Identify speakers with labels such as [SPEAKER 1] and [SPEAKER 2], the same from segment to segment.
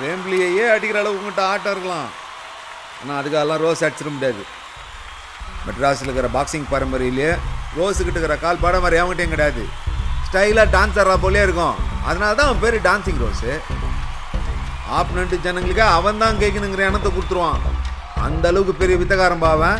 [SPEAKER 1] வேம்பிலியையே அடிக்கிற அளவு உங்கள்கிட்ட ஆட்டம் இருக்கலாம். ஆனால் அதுக்காகலாம் ரோஸ் அடிச்சிட முடியாது. மெட்ராஸில் இருக்கிற பாக்ஸிங் பரம்பரையிலேயே ரோஸுக்கிட்ட இருக்கிற கால் பாடம் மாதிரி அவங்ககிட்டையும் கிடையாது. ஸ்டைலாக டான்ஸ் ஆடுறா போலே இருக்கும். அதனால தான் அவன் பேர் டான்சிங் ரோஸு ஆப்னண்ட்டு ஜனங்களுக்கு அவன் தான் கேட்கணுங்கிற எண்ணத்தை கொடுத்துருவான். அந்த அளவுக்கு பெரிய வித்தகாரம் பாவன்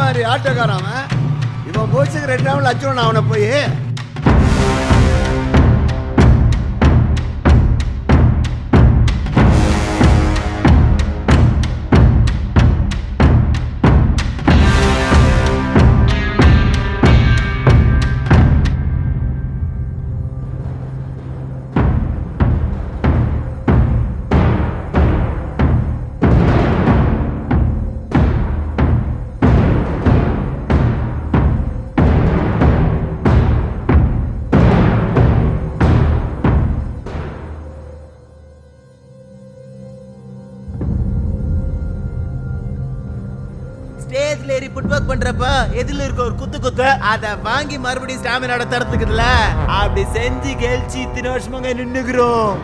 [SPEAKER 2] மாதிரி ஆட்டோக்காரன் இவன் போச்சுக்கு ரெண்டு நாள் லட்சம் அவனை போய்.
[SPEAKER 3] ஸ்டேஜ்ல ஏறி புட் ஒர்க் பண்றப்ப எதில இருக்க ஒரு குத்து குத்து அத வாங்கி மறுபடியும் ஸ்டாமினாட தரத்துக்குதுல. அப்படி செஞ்சு கழிச்சு இத்தனை வருஷமாங்க நின்னுக்கிறோம்.